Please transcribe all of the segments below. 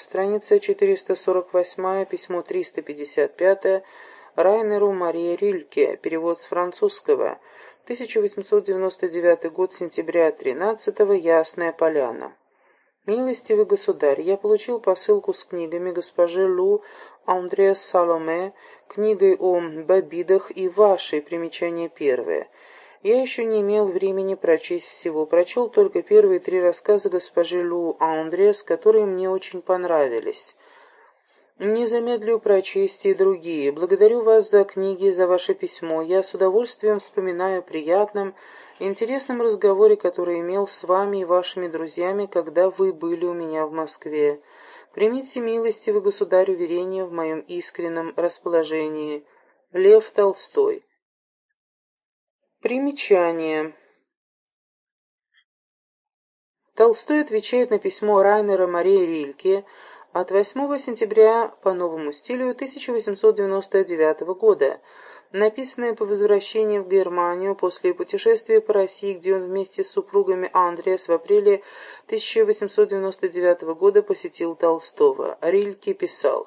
Страница 448, письмо 355, Райнеру Марии Рильке, перевод с французского, 1899 год, сентября 13 -го, Ясная Поляна. «Милостивый государь, я получил посылку с книгами госпожи Лу Андреа Саломе, книгой о бобидах и вашей, примечание первое. Я еще не имел времени прочесть всего, прочел только первые три рассказа госпожи Лу Андрес, которые мне очень понравились. Не замедлю прочесть и другие. Благодарю вас за книги, за ваше письмо. Я с удовольствием вспоминаю о приятном, интересном разговоре, который имел с вами и вашими друзьями, когда вы были у меня в Москве. Примите милостивый государь уверение в моем искреннем расположении. Лев Толстой. Примечание. Толстой отвечает на письмо Райнера Марии Рильке от 8 сентября по новому стилю 1899 года, написанное по возвращении в Германию после путешествия по России, где он вместе с супругами Андреас в апреле 1899 года посетил Толстого. Рильке писал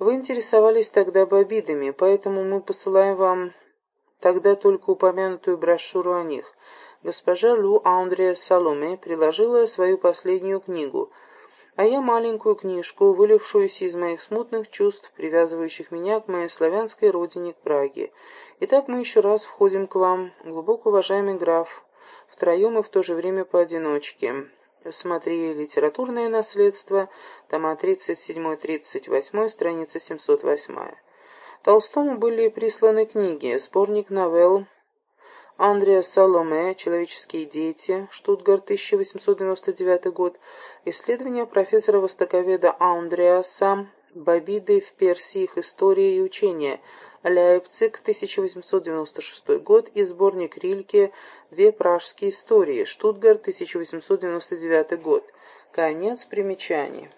«Вы интересовались тогда бобидами, поэтому мы посылаем вам тогда только упомянутую брошюру о них. Госпожа Лу Андреа Саломе приложила свою последнюю книгу, а я маленькую книжку, вылившуюся из моих смутных чувств, привязывающих меня к моей славянской родине, к Праге. Итак, мы еще раз входим к вам, глубоко уважаемый граф, втроем и в то же время поодиночке. Смотри «Литературное наследство», тома 37-38, страница 708. Толстому были присланы книги, сборник новелл Андреа Саломе «Человеческие дети», Штутгарт, 1899 год, исследования профессора-востоковеда Андреаса «Бобиды в Персии. Их история и учение», Ляйпциг, 1896 год, и сборник Рильке «Две пражские истории», Штутгарт, 1899 год. Конец примечаний.